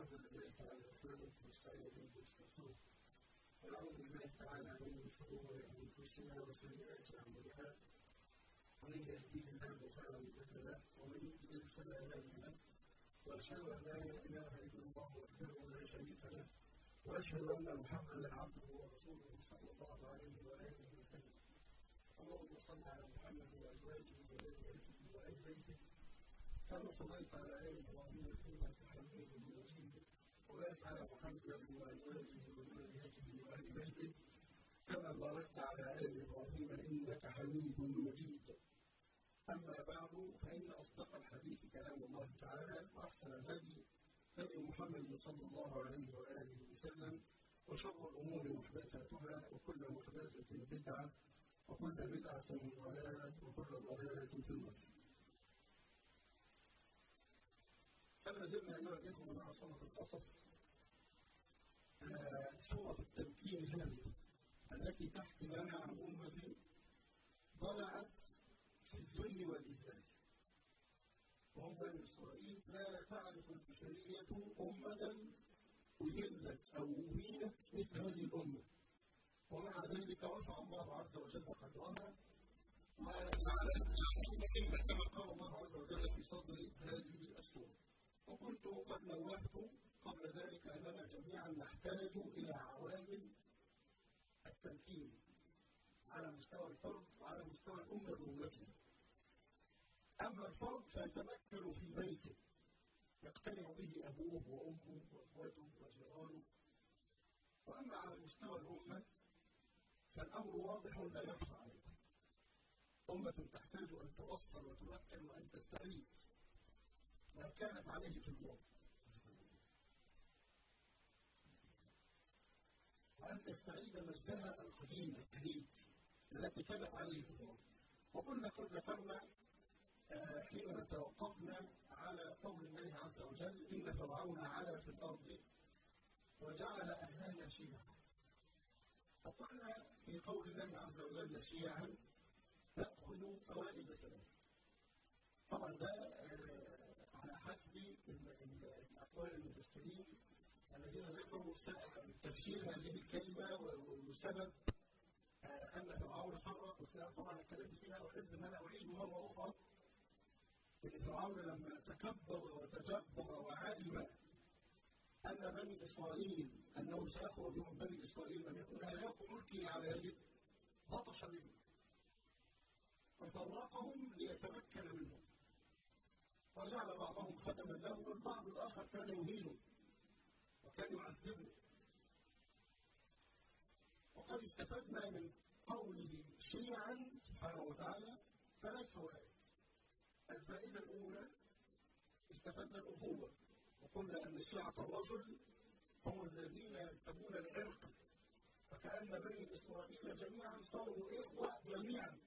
الحمد لله نحمده ونستعين به ونستغفره ونعوذ بالله تعالى من شرور انفسنا وسيئات اعمالنا من يهديه الله فلا مضل له ومن يضلل فلا هادي له وأشهد أن لا اله الا الله وحده لا شريك له واشهد ان محمدا عبده ورسوله صلى الله عليه وآله وسلم. اللهم صل على محمد وأزواجه وذريته واهل بيته كما صليت على ال إبراهيم انك حميد مجيد وبارك على محمد وازواجه وذريته واهل بيته كما باركت على آل إبراهيم إنك حميد مجيد. أما بعد فإن أصدق الحديث كلام الله تعالى وأحسن الهدي هدي محمد صلى الله عليه وآله وسلم وشر الأمور محدثاتها وكل محدثة بدعة وكل بدعة ضلالة وكل ضلالة في النار. فما زلنا الإخوة مع سورة القصص سورة التمكين هذه التي تحكي لنا عن أمة ضلعت في الذل والإذلال وهم بني إسرائيل لا تعرف البشرية أمة أذلت أو أهينت مثل هذه الأمة ومع ذلك رفع الله عز وجل قدرها وجعلها كما قال الله عز وجل في صدر هذه السورة وكنت قد نوهت قبل ذلك أننا جميعا نحتاج إلى عوامل التمكين على مستوى الفرد وعلى مستوى الأمة بأمته أما الفرد فيتمكن في بيته يقتنع به أبوه وأمه وأخوته وجيرانه. وأما على مستوى الأمة فالأمر واضح لا يخفى عليكم أمة تحتاج أن توصل وتمكن وأن تستعيد ما كانت عليه في الماضي وأن تستعيد مجدها القديم الجديد التي كانت عليه وكنا قد ذكرنا حينما توقفنا على قول الله عز وجل إن فرعون علا في الأرض وجعل أهلها شيعا. فقلنا في قول الله عز وجل شيعا تأخذ فوائد ثلاث طبعا ده على حسب اقوال المفسرين الذين ذكروا تفسير هذه الكلمة وسبب أن فرعون فرق وكذا طبعا اتكلمت فيها واحب ان أنا أعيد مرة أخرى. إن فرعون لما تكبر وتجبر وعلم أن بني إسرائيل أنه سيخرج من بني إسرائيل من يكون هلاك ملكه على يده بطش بهم ففرقهم ليتمكن منهم وجعل بعضهم خدما له والبعض الآخر كان يهينه. وكان يعذبه وقد استفدنا من قوله شيعا سبحانه وتعالى ثلاث فوائد. الفائدة الأولى استفدنا الأخوة وقلنا أن شيعة الرجل هم الذين ينتمون لعرق. فكأن بني إسرائيل جميعا صاروا إخوة جميعا.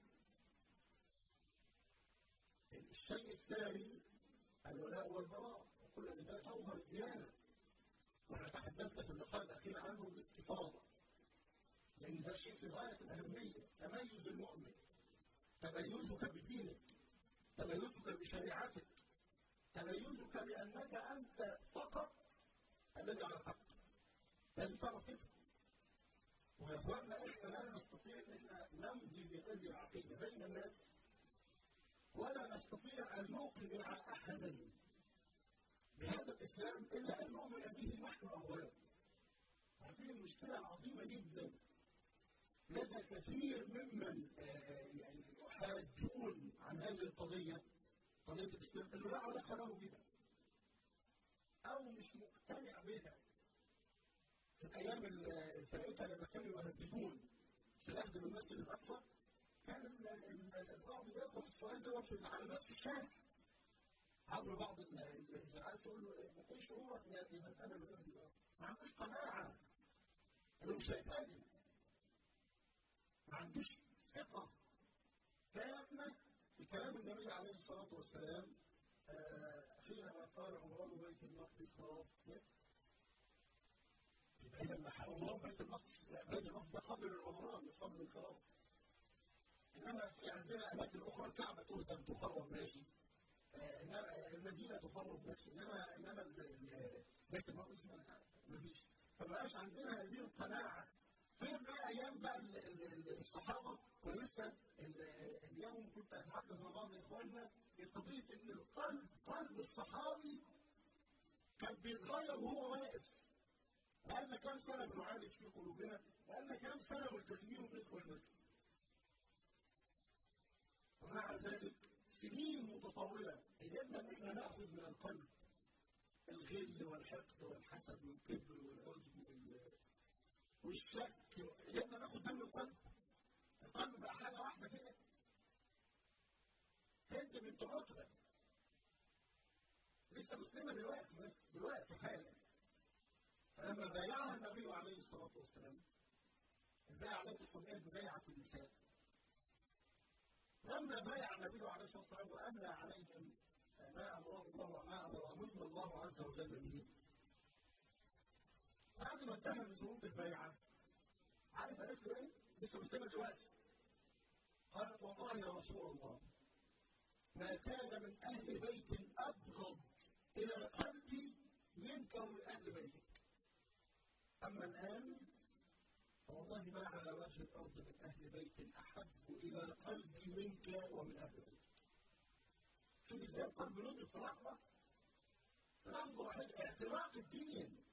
الشيء الثاني الولاء والبراء. وكل ده جوهر الديانة. وإحنا تحدثنا في اللقاء الأخير عنه باستفاضة. لأن ده شيء في غاية الأهمية. تميز المؤمن. تميزك بدينك. تميزك بشريعتك. تميزك بأنك أنت فقط الذي على الحق. لازم تعرف كده. ويا إخواننا إحنا لا نستطيع أن نمضي بهذه العقيدة بين الناس ولا نستطيع أن نقنع أحدا. بهذا الإسلام إلا أن نؤمن به نحن اولا. عارفين المشكلة عظيمة جدا. لدى كثير ممن يعني يحاجون عن هذه القضية قضية الإسلام أنه لا علاقة له بها أو مش مقتنع بها. في الأيام الفائته لما كانوا يهددون في الاخذ من المسجد الأقصى كان البعض بيطرح السؤال دوت في العلامات في عبر بعض الاذاعات يقول له كانش شعورك اذا أنا ما عندوش قناعة. انه مش هيتهاجم ما عندوش ثقة. تامه في كلام النبي عليه الصلاة والسلام حينما قال عمران بيت المقدس خراب يبقى اذا عمران بيت المقدس بيت المقدس قبل العمران مش قبل الخراب إنما في عندنا أماكن أخرى الكعبة تهدم تخرب ماشي. المدينة تخرب ماشي انما إنما ما اسمها ما فيش. فبقاش عندنا هذه القناعة. فين بقى أيام بقى الصحابة ولسه اليوم كنت اتحدث مع بعض إخواننا في قضية إن القلب قلب الصحابي كان بيتغير وهو واقف. بقالنا كام سنة بنعالج في قلوبنا؟ بقالنا كام سنة ملتزمين بندخل المسجد ومع ذلك سنين متطاولة. قدرنا أن إحنا ناخذ من القلب الغل والحقد والحسد والكبر والعجب والشك. قدرنا نأخذ من القلب. القلب بقى حاجة واحدة كده. هند بنت عتبة. لسه مسلمة دلوقتي بس دلوقتي حالا. فلما بايعها النبي عليه الصلاة والسلام البيعه التي سميت ببيعه النساء. لما بايع النبي عليه الصلاة والسلام وأملى عليهم ما أمره الله وما امرهن الله عز وجل به. بعد ما انتهى من شروط البيعة عارف قالت له إيه؟ لسه مسلمه دلوقتي. قالت والله يا رسول الله ما كان من أهل بيت أبغض إلى قلبي منك ومن أهل بيتك. أما الآن فوالله ما على وجه الأرض من أهل بيت أحب إلى قلبي منك ومن القلب نضج في لحظه واحدة اعتراق الدين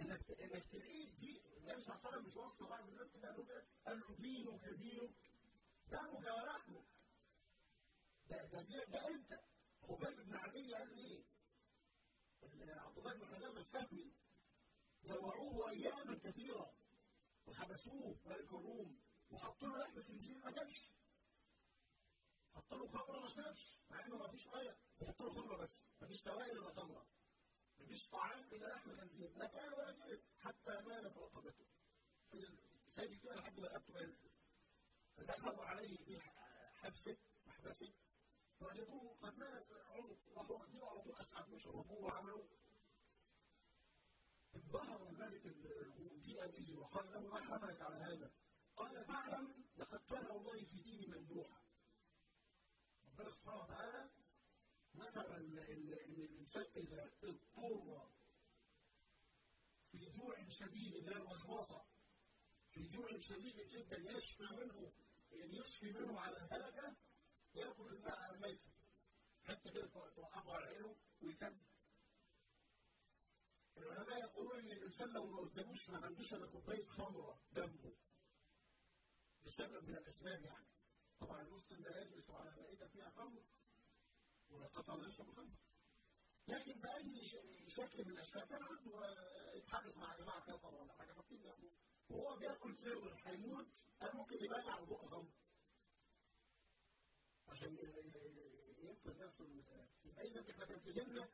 انك انك تلاقيه دي النبي صلى الله عليه وسلم مش وصف بعض الناس كده قال له قال له دينك دينك دمك ولحمك ده ده ده, ده انت خبيب بن عدي قال إيه؟ عبد الله بن حزام السهمي زوروه اياما كثيره وحبسوه ملك الروم وحطوا له لحمه خنزير ما جابش حطوا له خمره ما شربش مع إنه ما فيش ميه بيحطوا له خمرة بس. ما فيش سوائل إلا خمرة. ما فيش طعام إلا لحم خنزير. لا كان ولا شرب حتى مالت رقبته في سيدي فيها لحد ما رقبته مالت فدخلوا عليه في حبسه محبسه. فوجدوه قد مات عنق راحوا واخدينه على طول أسعد وشربوه وعملوا. انبهر الملك وجيء به وقال له ما حملك على هذا؟ قال تعلم لقد كان والله في ديني ممدوحا. ربنا سبحانه وتعالى ذكر ان الانسان اذا اضطر في جوع شديد اللي هي في جوع شديد جدا يشفى منه يعني يشفي منه على الهلكه يأكل الماء الميت. حتى كده توقفه على عينه ويكمل. العلماء يقولون إن الإنسان لو ما قداموش ما عندوش إلا كوباية خمرة جنبه لسبب من الأسباب يعني. طبعا المسلم لا يجلس على مائده فيها خمر وقطع ليس خمر لكن باي شكل من الأشكال كان عنده يتحدث مع جماعة كفر ولا حاجة فاكرين وهو بياكل سر هيموت قال ممكن يبلع بقه خمر عشان ينقذ نفسه من يبقى إذا كان في جنة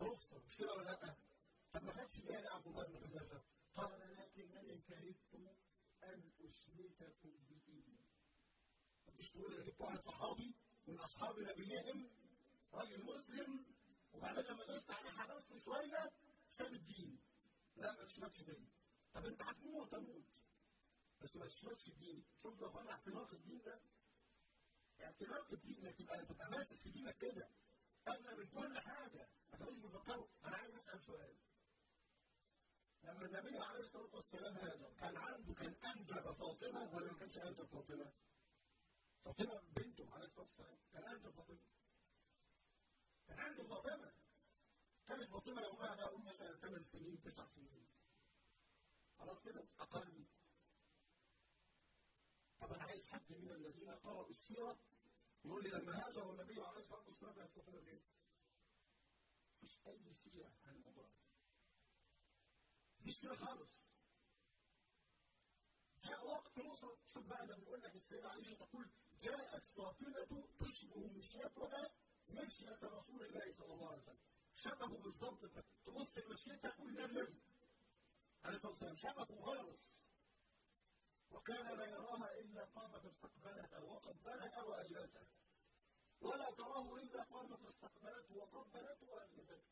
رخصة مش كده ولا لأ؟ طب ما خدش بالي بن حذافة قال لكنني كرهت أن أشرككم بديني أنا جبت واحد صحابي من أصحاب نبيهم راجل مسلم. وبعدين لما دخلت عليه حبسته شوية ساب الدين. لا ما تشمتش فيه طب أنت هتموت تموت بس ما تشمتش الدين. شوف لو كان اعتناق الدين ده. اعتناق الدين انك تبقى تبقى ماسك في دينك كده. اغلى من كل حاجة. ما كانوش بيفكروا. أنا عايز أسأل سؤال. لما النبي عليه الصلاة والسلام هذا كان عنده كان أنجب فاطمة ولا ما كانش أنجب فاطمة؟ فاطمة بنته عليه الصلاة والسلام كان انجب فاطمه كان عنده فاطمه كانت فاطمة يومها بقى قول مثلا 8 سنين 9 سنين خلاص كده أقل طب أنا عايز حد من الذين قرأوا السيرة يقول لي لما هاجر النبي عليه الصلاة والسلام كانت فاطمة فين؟ مفيش أي سيرة عن ده. مفيش سيرة خالص. جاء وقت نصر شوف بقى لما بيقول لك السيدة عائشة تقول جاءت فاطمة تشبه مشيتها مشية رسول الله صلى الله عليه وسلم. شبهه بالظبط تبص لمشيتها تقول ده النبي عليه الصلاة والسلام. شبهه خالص. وكان لا يراها إلا قام فاستقبلها وقبلها وأجلسها. ولا تراه إلا قام فاستقبلته وقبلته وأجلسته.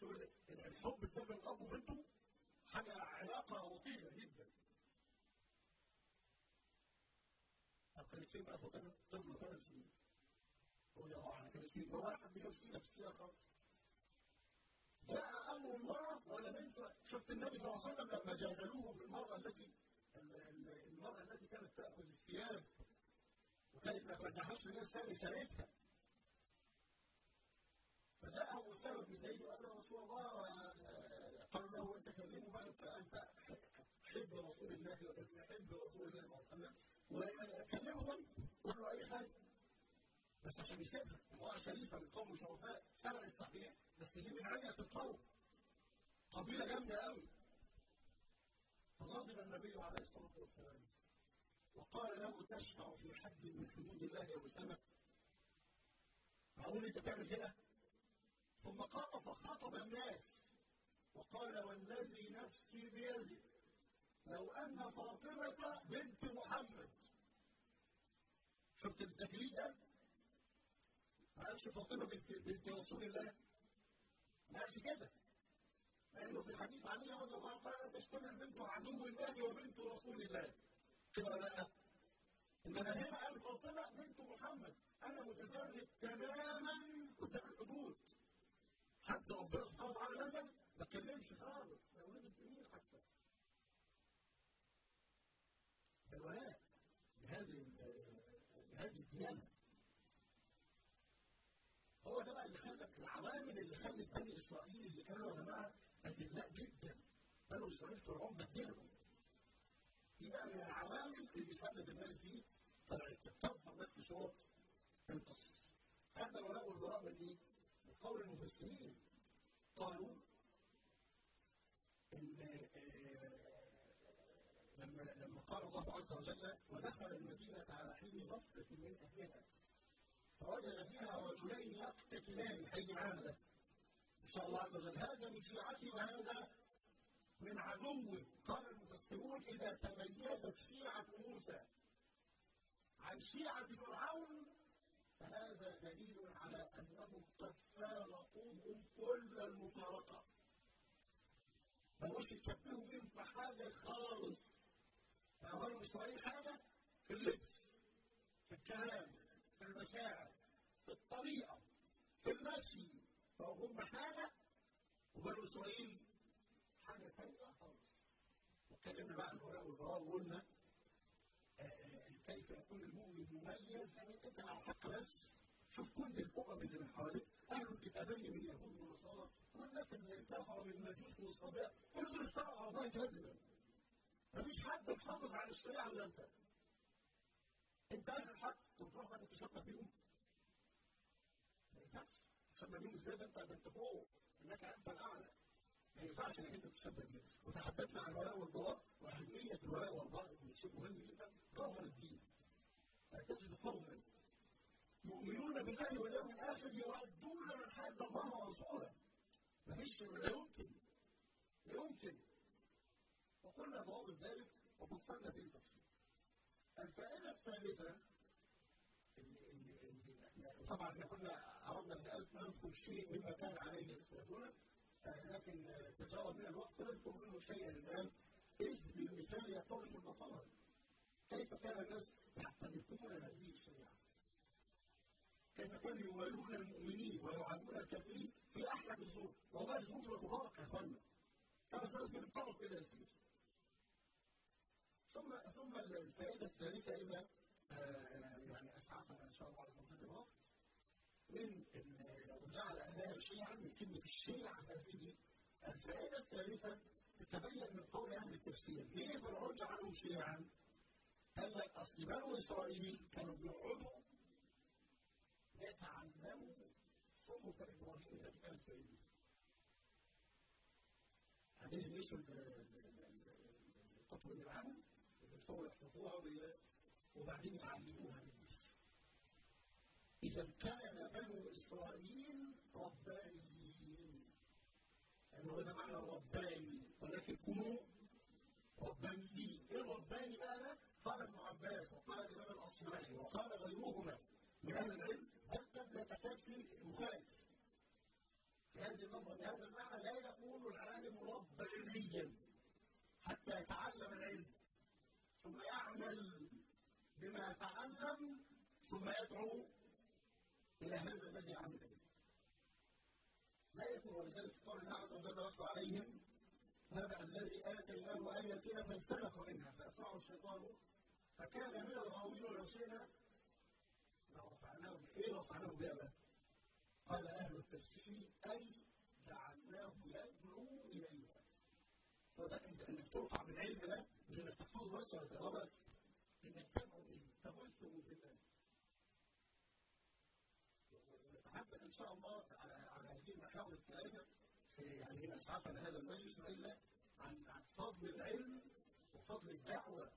شوف الحب بسبب الأب وبنته حاجة علاقة وطيدة جدا. كانت فين بقى فاطمة؟ طفل ثمان سنين هو يا آه كانت فين؟ هو حد جاب سيرة في السيرة خالص جاء أمر الله ولا بنت شفت النبي صلى الله عليه وسلم لما جادلوه في المراه التي المراه التي كانت تاخذ الثياب وكانت ما ترجعهاش للناس ثاني سنتها فجاءه اسامه بن زيد وقال له رسول الله قال له انت كلمه انت انت حب رسول الله وحب رسول الله صلى الله عليه وسلم وكلمه طيب قول له اي حاجة بس عشان يسيبها. امراه شريفه من قوم شرفاء سرقت صحيح. بس دي من عجله القوم. قبيلة جامدة قوي فغضب النبي عليه الصلاة والسلام. وقال له تشفع في حد من حدود الله يا أسامة. معقول أنت تعمل كده؟ ثم قام فخاطب الناس. وقال والذي نفسي بيده لو أن فاطمة بنت محمد شفت ما قالش فاطمة بنت بنت رسول الله؟ ما قالش كده. لأنه في الحديث عن رضي الله قال لا تشتمل بنت عدو الله وبنت رسول الله. كده ولا لا؟ إنما هنا قال فاطمة بنت محمد. أنا متفرد تماما. قدام الحدود. حتى ربنا سبحانه وتعالى نزل. ما اتكلمش خالص. لو نزل في مين حتى الولاء. بهذه الديانه هو ده بقى اللي خلى العوامل اللي خلت بني إسرائيل اللي كانوا يا جماعة اذلاء جدا. بني إسرائيل فرعون بدلهم دي بقى من العوامل اللي خلت الناس دي طلعت تظهر لك في صوره القصص هذا الولاء والبراء من إيه؟ من قول المفسرين. قالوا ان لما لما قال الله عز وجل ودخل المدينة على حين غفله من أهلها. فوجد فيها رجلين يقتتلان معانا ده إن شاء الله عز وجل. هذا من شيعته وهذا من عدوه. قال المفسرون إذا تميزت شيعة موسى عن شيعة فرعون فهذا دليل على انهم قد فارقوهم كل المفارقة. ملوش يتشبهوا بهم في حاجة خالص. فأمر إسرائيل حاجة؟ في اللبس في الكلام في المشاعر في الطريقة في المشي. فهم حاجة وبنو إسرائيل حاجة ثانية خالص. واتكلمنا بقى عن الولاء والبراء وقلنا كيف يكون المؤمن مميز؟ يعني انت على حق بس شوف كل الأمم اللي من حواليك أهل الكتابين من اليهود والنصارى والناس اللي كفروا من المجوس والصبيان كل دول افتروا على الله كذبا مفيش حد محافظ على الشريعة الا انت انت أهل الحق تروح بقى تتشبه بيهم؟ ما ينفعش تتشبه بيهم إزاي؟ ده انت ده انت فوق. انك انت الأعلى. ما ينفعش انك انت تتشبه بيهم. وتحدثنا عن الولاء والبراء وأهمية الولاء والبراء شيء مهم جدا جوهر الدين. تجد قوما يؤمنون بالله واليوم الآخر يؤدون من حد الله ورسوله. مفيش لا يمكن. لا يمكن. وقلنا ضوابط ذلك وفصلنا فيه تفصيل الفائدة الثالثة طبعا إحنا كنا اردنا إن نذكر شيء مما كان عليه الاسلافون لكن تجاوز من الوقت نذكر منه شيئا الآن. إذ بالمثال يتضح المطالب كيف كان الناس يعتنقون هذه الشريعة؟ كيف كانوا يوالون المؤمنين ويعادون الكافرين في أحلى الظروف؟ والله الظروف لا تبارك يا اخوانا كما سنذكر الطرف إلى يسير. ثم ثم الفائدة الثالثة إذا يعني أسعفنا إن شاء الله على صفحه الوقت من وجعل أهلها شيعا من كلمة الشيعة هذه الفائدة الثالثة تتبين من قول أهل التفسير ليه فرعون جعلهم شيعا؟ قال لك أصل بنو إسرائيل كانوا بيقعدوا يتعلموا صحف إبراهيم التي كانت في ايديهم. بعدين يدرسوا الكتب اللي يدرسوها يحفظوها وبعدين يعلموها للناس. إذا كان بنو إسرائيل ربانيين. يعني ده معنى رباني ولكن كونوا ربانيين. إيه الرباني بقى؟ قال ابن عباس وقال الإمام الاصمعي وقال غيرهما من أهل العلم بل قد لا تكاد في مخالف في هذه النظره بهذا المعنى لا يكون العالم ربانيا حتى يتعلم العلم ثم يعمل بما تعلم ثم يدعو إلى هذا الذي عمل. به لا يكون ولذلك قال الله عز وجل عليهم هذا الذي اتيناه اياتنا فانسلخ منها فأتبعه الشيطان. فكان من الغاوين ولو شئنا لرفعناه بايه رفعناه بها قال أهل التفسير أي جعلناه يدعو اليها فده انت انك ترفع بالعلم ده تحفظه بس ولا بس انك تدعو به تبث بالله نتحدث إن شاء الله على على هذه المحاور الثلاثه في يعني هنا اسعافنا هذا المجلس والا عن عن فضل العلم وفضل الدعوة.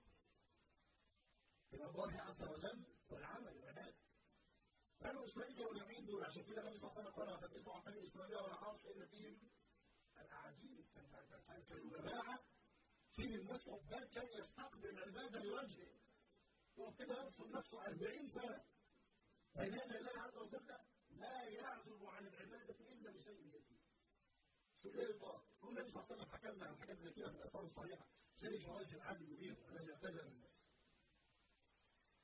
إلى الله عز وجل والعمل والعباده بنو اسرائيل كانوا اليمين دول عشان كده النبي صلى الله عليه وسلم قال وحدثوا عن بني اسرائيل ولا عاص الا فيهم الاعاجيب كانوا جماعة فيه المسعد ده كان يستقبل العباده لوجهه وكده يرسم نفسه 40 سنة. بين يدي الله عز وجل لا يعزب عن العبادة إلا بشيء يسير. في الايطاء والنبي صلى الله عليه وسلم حكى لنا عن حاجات زي كده في الاثار الصحيحة. زي جواز العبد المدير الذي اعتزل الناس.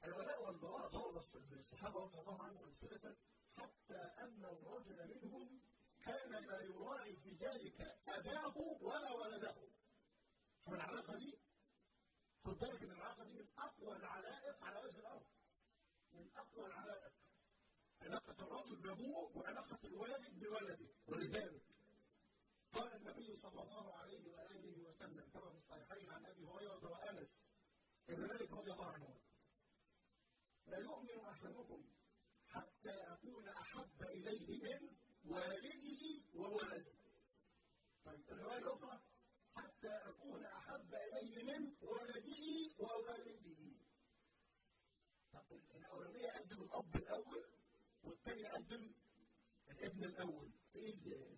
الولاء والبراء ضرب الصحابة رضي الله عنهم امثله حتى أن الرجل منهم كان لا يراعي في ذلك أباه ولا ولده. فالعلاقه دي خد بالك إن العلاقة دي من أقوى العلائق على وجه الأرض. من أقوى العلائق. علاقة الرجل بأبوه وعلاقة الوالد بولده ولذلك قال النبي صلى الله عليه وآله وسلم كما في الصحيحين عن أبي هريرة وأنس ابن مالك رضي الله عنه. لا يؤمن أحدكم حتى اكون أحب إليه من والده وولده طيب الروايه الاخرى حتى من ولده ووالده طب الاولانيه قدم الأب الأول والثانيه قدم الابن الأول. إيه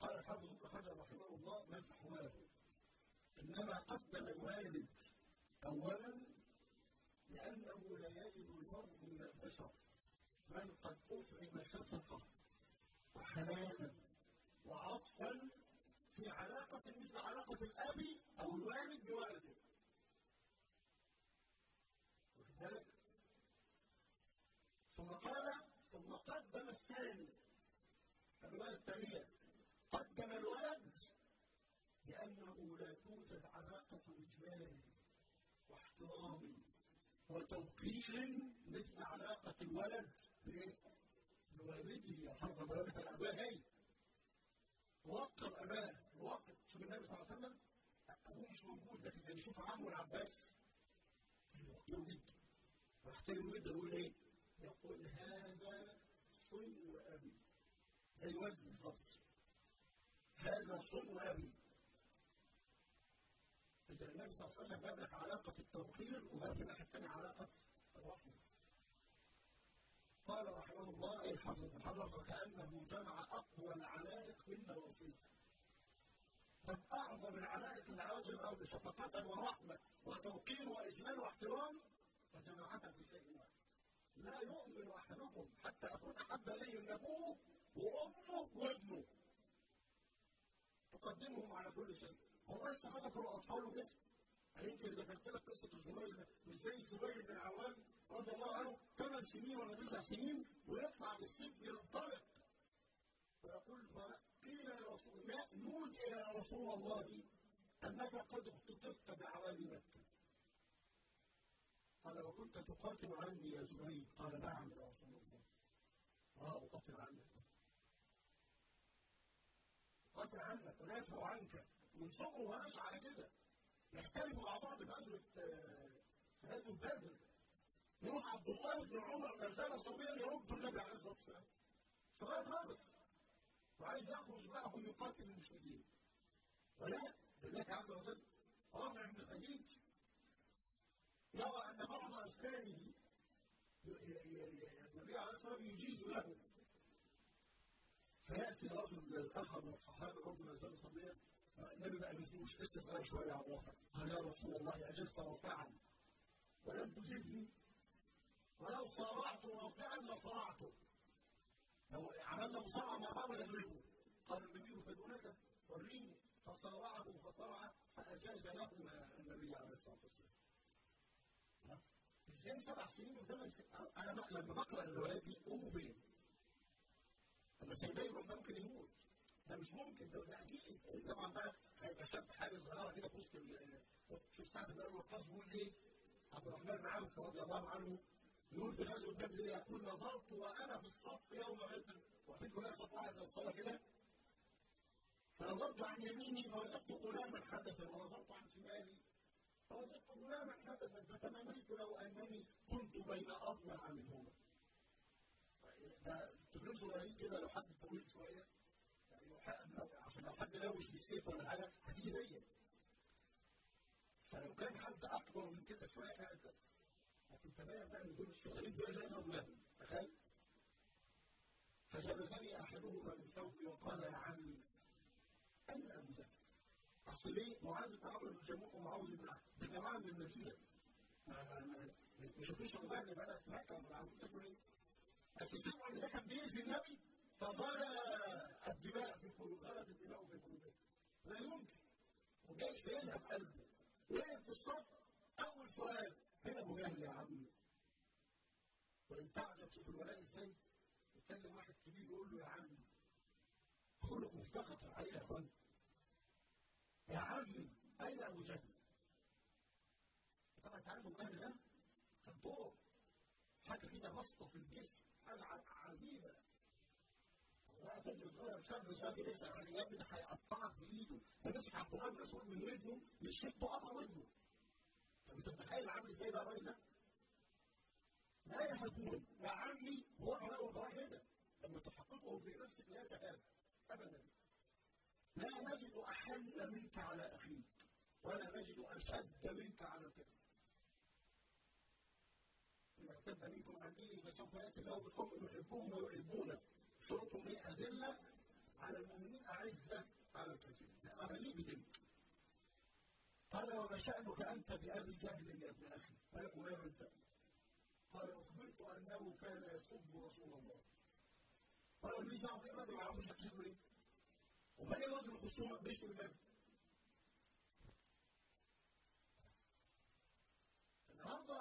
قال الحافظ ابن حجر رحمه الله ما فحواه إنما قدم الوالد اولا لأنه لا يجد المرء من البشر. من قد افعم شفقة وحنانا وعطفا في مثل علاقة الأب أو الوالد بولده. واخد بالك؟ ثم قال ثم قدم الثاني الرواية الثانية قدم الولد لأنه لا توجد علاقة إجمال واحترام وتوقير مثل علاقة الولد بوالده يرحمه الله الأباء هي وقر أباه النبي صلى الله عليه وسلم أبوه مش موجود لكن كان يشوف عمه العباس يوقره جدا ويحترمه جدا ويقول إيه؟ يقول هذا صن أبي زي والدي بالظبط هذا صن أبي إذا النبي صلى الله عليه وسلم جاب لك علاقة التوقير وجاب في الناحية الثانية علاقة الرحمة. قال رحمه الله بن حجر فكأنه جمع أقوى العلائق من نواصيه. طب أعظم العلائق وجه الأرض شفقة ورحمة وتوقير وإجلال واحترام فجمعتها في شيء واحد. لا يؤمن أحدكم حتى أكون أحب إليه من أبوه وأمه وابنه. تقدمهم على كل شيء. والله الصحابه كانوا اطفال كده يمكن ذكرت لك قصة الزبير زي الزبير بن العوام رضي الله عنه ثمان سنين ولا تسع سنين ويطلع بالسيف ينطلق ويقول قيل لرسول الله نودي يا رسول الله أنك قد اختطفت بعوالي مكة. قال وكنت تقاتل عني يا زبير. قال نعم يا رسول الله. أقاتل عنك. أقاتل عنك ونافع عنك. من صغره على كده. يختلفوا مع بعض في غزوة في غزوة بدر. يروح عبد الله بن عمر ما زال صبيا يرد النبي عليه الصلاة والسلام. صغير خالص. وعايز يخرج معه يقاتل المشركين. ولا؟ الله عز وجل رافع بن خديج يرى أن بعض اسنانه النبي عليه الصلاة والسلام يجيز له. فيأتي رجل اخر من الصحابه ما زال صبيا النبي ما اجزنيش لسه صغير شوية على الرافع قال يا رسول الله اجزت رافعا. ولم تجزني ولو صارعت رافعا لصرعته. لو عملنا مصارعة مع بعض نغلبه قال النبي فدونك وريني. فصارعه فصرع فأجاز له النبي عليه الصلاة والسلام. إزاي سبع سنين وثمان سنين أنا لما بقرأ الروايات دي فين؟ بس الباقي ده ممكن يموت. ده مش ممكن ده ده أكيد. طبعا بقى هيبقى شاب حاجة صغيرة كده في وسط شوف سعد بن ابي وقاص بيقول إيه؟ عبد الرحمن بن عوف رضي الله عنه يقول في غزوه بدر يقول نظرت وأنا في الصف يوم بدر وفي كلها صف واحد الصلاة كده. فنظرت عن يميني فوجدت غلاما حدثا. ونظرت عن شمالي فوجدت غلاما حدثا. فتمنيت لو أنني كنت بين اضلع منهما. ده تقول صغيرين كده لو حد طويل شوية. يعني عشان لو حد لوش بالسيف ولا حاجة هتيجي ليا. فلو كان حد أكبر من كده شوية كانت تبين بقى ان دول الصغيرين دول لا اولادهم تخيل فجلسني احدهما من ثوبي وقال يا عمي اين ابو جهل؟ اصل ليه؟ معاذ بن عمرو بن جموع ومعاذ بن ده جماعة من المدينة ما شافوش ابو جهل بقى مكه ولا إيه؟ بس سمعوا ان ده كان بيأذي النبي فغلى الدماء في قلوب غلت الدماء في قلوبهم لا يمكن وجاي شايلها في قلبه وقف في الصف اول سؤال فين أبو جهل يا عمي؟ وإن تعجب شوف الولاء إزاي؟ يتكلم واحد كبير يقول له يا عمي خلق مفتخر عليه يا إخوان. يا عمي أين أبو جهل؟ طبعا أنت عارف أبو جهل ده؟ كان طور حاجة كده بسطة في الجسم حاجة عجيبة. شاب شاب يسأل يا ابني هيقطعك بإيده. ده مسك عبد الله بن مسعود من ودنه يشده قطع ودنه انت متخيل عامل إزاي بقى الراجل ده؟ لا يهدون يا عمي هو على وضعه كده لما تحققه في نفسك لا تهاب ابدا. لا نجد أحل منك على أخيك ولا نجد أشد منك على الكفر إذا ارتد منكم عن دينه فسوف يأتي الله بقوم يحبهم ويحبونه شرطهم إيه؟ أذلة على المؤمنين أعزة على الكافرين. أغليب دينك قال وما شأنك أنت بأبي جهل يا ابن أخي. قال وما أنت. قال أخبرت أنه كان يسب رسول الله. قال لي صاحبي ما ما يعرفوش هتشتم ليه وما ليه رجل الخصومة بيشتم النبي النهارده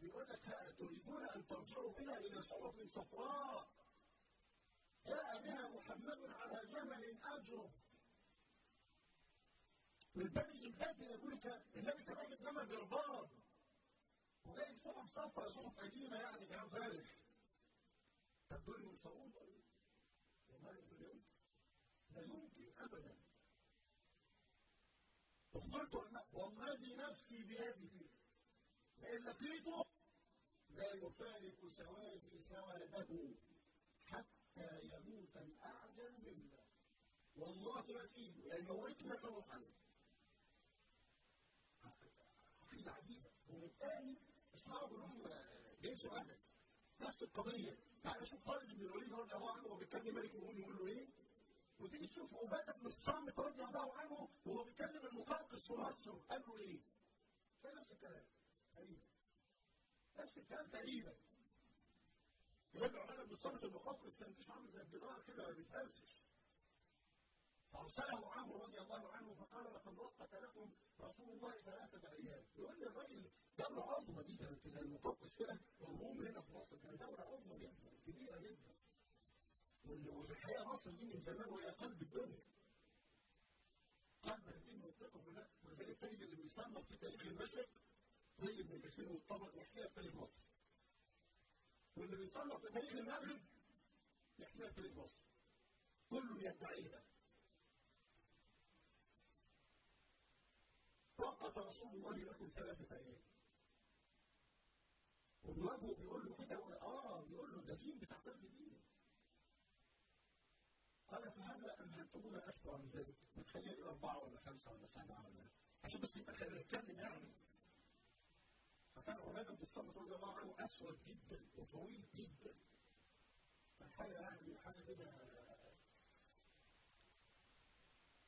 بيقول لك تريدون أن ترجعوا بنا إلى صحف صفراء. جاء بها محمد على جمل اجرب باب الجلدات يقول لك النبي راجل جمل جربان وجاي صحف صفراء صحف قديمة يعني كلام فارغ. طب دول ينصرون والله دول يمكن لا يمكن ابدا. اخبرت والذي نفسي بيده. لئن لقيته لا يفارق سوادي سواده حتى يموت الأعجل منا والله يسيب يعني موتنا خلص عليه وبالتالي أصحاب هم جنسوا أهلك نفس القضية. تعالى شوف خالد بن الوليد رضي الله عنه وهو بيتكلم ملك المؤمنين يقول له إيه؟ وتيجي تشوف عبادة بن الصامت رضي الله عنه وهو بيتكلم المقوقس في مصر قال له؟ كان نفس الكلام؟ تقريبا نفس الكلام تقريبا. يقول عمال بالصمت المقوقس كان مش عامل زي الجدار كده ما بيتهزش فأرسله عمرو رضي الله عنه فقال لقد وقت لكم رسول الله ثلاثة أيام. يقول لي دولة عظمى دي كانت المقوقس كده الروم هنا في مصر. كانت دولة عظمى جدا كبيرة جدا. وفي الحقيقة مصر دي من زمان وهي قلب الدنيا. قلب الاثنين منطقه بالله ولذلك تجد اللي بيصنف في تاريخ المشرق زي ابن كثير والطبق يحكيها في تاريخ مصر. واللي بيصنف في تاريخ المغرب يحكيها في تاريخ مصر. كله يدعيها. وقف رسول الله لكم ثلاثة أيام. وبيواجهه بيقول له كده آه بيقول له ده دين بتعتز بيه قال فهل أمهلتمونا أكثر من ذلك؟ متخيل أربعة ولا خمسة ولا سبعة ولا عشان بس يبقى خلينا نتكلم يعني. فكان عبادة بن الصامت رضي الله عنه أسود جدا وطويل جدا. كان حاجة يعني حاجة كده.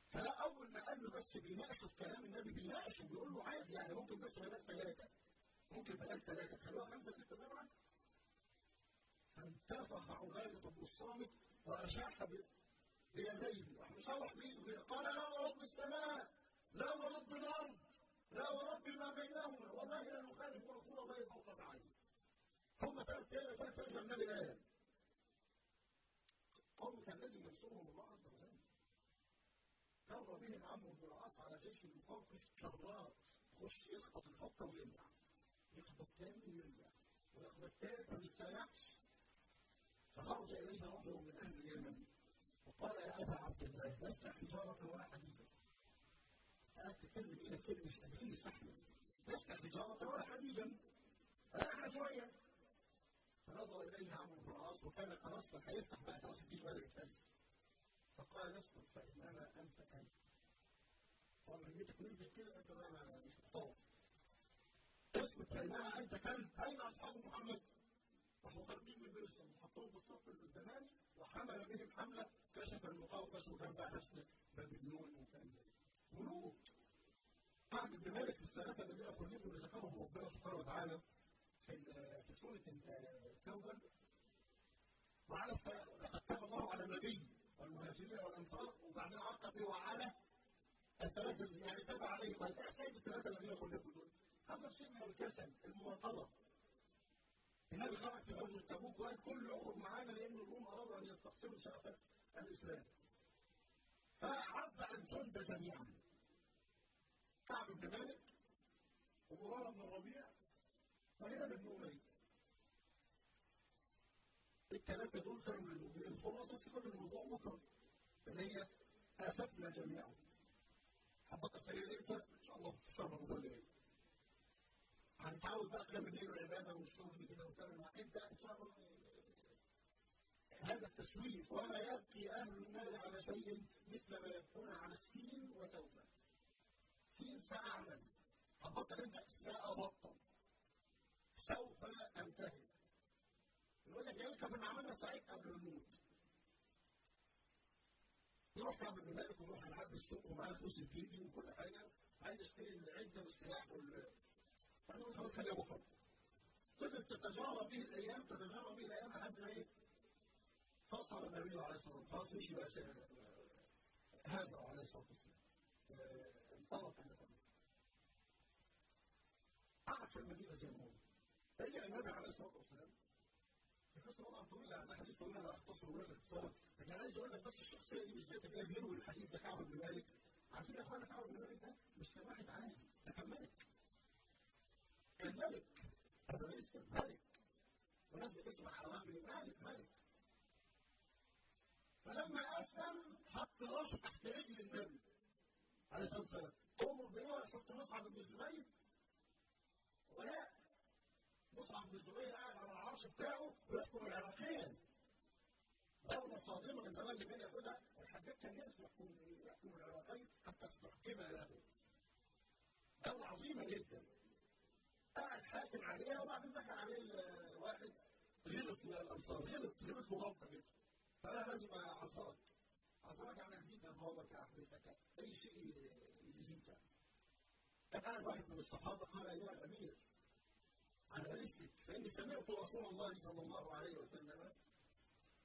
فلا أول ما قال له بس بيناقشه في كلام النبي بيناقشه بيقول له عادي يعني ممكن بس بلاش ثلاثة ممكن بلاش ثلاثة خلوها خمسة ستة سبعة. فانتفخ عبادة بن الصامت وأشاح بيديه. مصلح بيه قال لا ورب السماء لا ورب الأرض لا ورب ما بينهما. والله لا نخالف رسول الله فوق عين هم ثلاث ثلاث أيام النبي قال قوم كان ينصرهم الله عز وجل. كر بهم عمرو بن العاص على جيش المقوقس كرات يخش يخبط الخطة ويرجع يخبط تاني ويرجع ويخبط تاني ما بيستريحش فخرج اليه رجل من أهل اليمن وقال يا ابا عبد الله لسنا حجاره ولا حديدا قاعد تتكلم إلى كلمه قادرين يستحمل لسنا حجاره ولا حديدا إحنا شوية فنظر اليه عمرو بن العاص وكان خلاص هيفتح بقى خلاص الجيش بدا يتهز فقال اسكت فانما أنت. كلب طبعا لميتك نزلت كده أنت بقى مش محترم فانما أنت كلب أين أصحاب محمد؟ راحوا خارجين من بئر السم حطوهم في الصف القداماني. وحمل بهم حمله كشف المقوقس وكان بقى حسن بابليون وكان ملوك كعب بن مالك الثلاثه الذين خلفوا اللي ذكرهم ربنا سبحانه وتعالى في في سورة التوبة. وعلى لقد تاب الله على النبي والمهاجرين والأنصار. وبعدين عقب وعلى الثلاثه يعني تاب عليهم احتاج الثلاثة الذين خلفوا دول. حصل شيء من الكسل المواطنه النبي خرج في غزوة تبوك وقال كل يخرج معانا لأن الروم ارادوا أن يستقسموا شرفه الإسلام. فعد الجند جميعا. كعب بن مالك ومرارة بن الربيع وهلال بن أمية الثلاثة دول كانوا من المؤمنين. الخلاصة كل الموضوع مكر اللي هي آفتنا جميعا. حبطك سيئة إمتى؟ إن شاء الله في شهر رمضان اللي جاي هنتعود بقى قيام الليل والعبادة والشغل كده وكلام انت إن شاء الله. هذا التسويف ولا يبقي أهل المال على شيء مثل ما يبقون على السين وسوف سين سأعلم هبطل أنت؟ سأبطل. سوف أنتهي. يقول لك يا كان عملنا سعيد قبل الموت. يروح يعمل بن مالك ويروح لحد السوق ومعاه فلوس الجيبي وكل حاجة. عايز يشتري العدة والسلاح وال خلاص خليها بكره فضلت تتجارى به الأيام تتجارى به الأيام لحد ما إيه؟ فصل النبي عليه الصلاة والسلام خلاص مشي بقى هذا عليه الصلاة والسلام انطلق إلى قعد في المدينة زي ما هو. رجع النبي عليه الصلاة والسلام القصة طبعا طويله أنا حديث طويل أنا اختصر ولا اختصار لكن عايز أقول لك بس الشخصيه دي بالذات اللي بيروي الحديث ده كعب بن مالك عارفين يا اخوانا كعب بن مالك ده مش كان واحد عادي ده كان ملك كان ملك هذا ليس ملك والناس بتسمع حرام بن مالك ملك فلما اسلم حط راسه تحت رجل النبي الصلاه والسلام أمر بيه شفت مصعب بن الزبير ولا مصعب بن الزبير قاعد على العرش بتاعه بيحكم العراقيين دولة صادمة من زمان كان ياخدها الحجاج كان نفسه يحكم العراقيين حتى استحكمها له. دولة عظيمة جدا. قاعد حاكم عليها وبعدين دخل عليه واحد غلط من الأنصار غلط غلط مغلطة جدا. فأنا لازم أعذرك. أعذرك عن من قولك احدثك أي شيء يزيدك. كان قاعد واحد من الصحابة قال ايها الامير على رزقك فاني سمعت رسول الله صلى الله عليه وسلم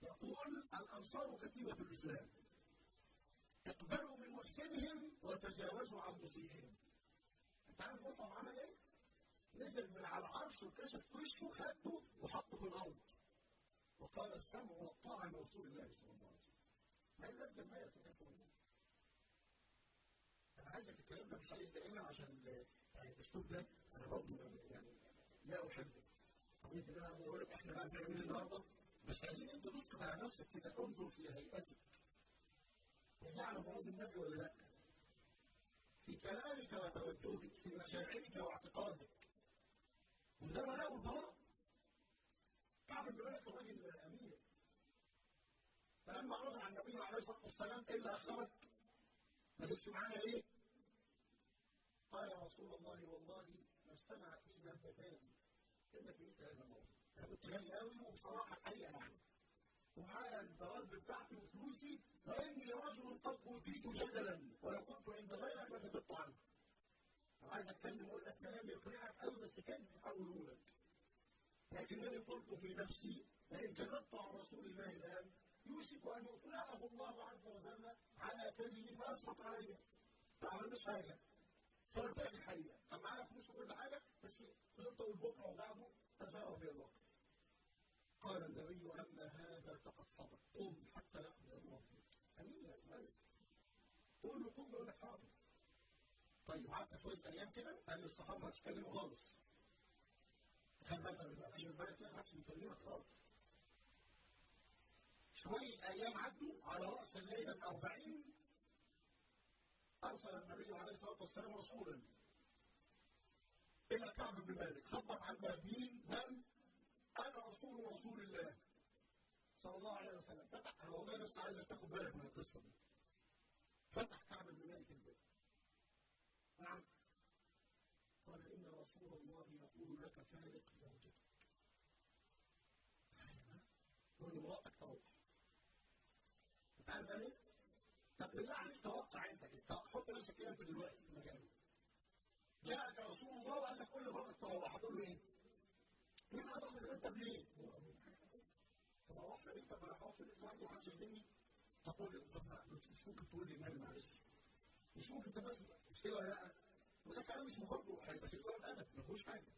يقول الأنصار كتيبه الإسلام اقبلوا من محسنهم وتجاوزوا عن مسيئهم أنت عارف مصعب عمل إيه؟ نزل من على العرش وكشف وشه خده وحطه في الأرض. وقال السمع والطاعة لرسول الله صلى الله عليه وسلم. ما يبدأ ما يتكفر أنا عايزك الكلام ده مش عايز دائما عشان يعني الأسلوب ده أنا برضه يعني لا أحبه. قضيه ان أنا بقول لك إحنا بقى بنعمل النهارده. بس عايزين أنت تسقط على نفسك كده انظر في هيئتك. وتعلم مراد النبي ولا لأ؟ في كلامك وتوجهك في مشاعرك واعتقادك. وده بلاء البراء كعب بن مالك الراجل الأمير. فلما رجع النبي عليه الصلاة والسلام الا أخبرك؟ ما جبتش معانا ليه؟ قال يا رسول الله والله ما اجتمعت لي دبتان الا في مثل هذا الموضوع. أنا كنت غالي قوي وبصراحة حقيقة يعني. ومعايا الضرائب بتاعتي وفلوسي فإني رجل قد أوتيت جدلا ولو كنت عند غيرك لكذبت عنه. عايز اتكلم واقول لك كلام يقنعك قوي بس كان اقوله لك. لكنني قلت في نفسي لئن كذبت عن رسول الله الان يوشك ان يطلعه الله عز وجل على كذبي فاسقط عليه. ما عملناش حاجة. لك الحقيقة كان معايا فلوس وكل حاجة بس فضلت أقول بكره وبعده تجارب بي الوقت. قال النبي اما هذا فقد صدق قم حتى يقضي الله فيك تقول له كل يقول لك حاضر طيب عدى شوية أيام كده قال الصحابة ما تتكلموا خالص. خلي بالك من عشان بالك كده ما حدش بيكلمك خالص. شوية أيام عدوا على رأس الليلة الأربعين أرسل النبي عليه الصلاة والسلام رسولا إلى كعب بن مالك. على الباب مين؟ من؟ أنا رسول رسول الله صلى الله عليه وسلم. فتح أنا والله بس عايزك تاخد بالك من القصة دي. فتح كعب بن مالك الباب. نعم قال إن رسول الله يقول لك فارق زوجتك يقول مراتك تروح انت عارف ليه؟ طب بالله عليك توقع أنت كده حط نفسك كده أنت دلوقتي في مكانه جاءك رسول الله وقال لك كل مراتك تروح هتقول له إيه؟ مين هتقول له انت ليه؟ طب أروح ليه؟ طب أنا هقعد في البيت لوحدي ومحدش يخدمني؟ تقول طب مش ممكن تقول لي مالي معلش مش ممكن تبقى كده ولا لا؟ وده كلام اسمه برضه هيبقى في قرار ادب ما فيهوش حاجة.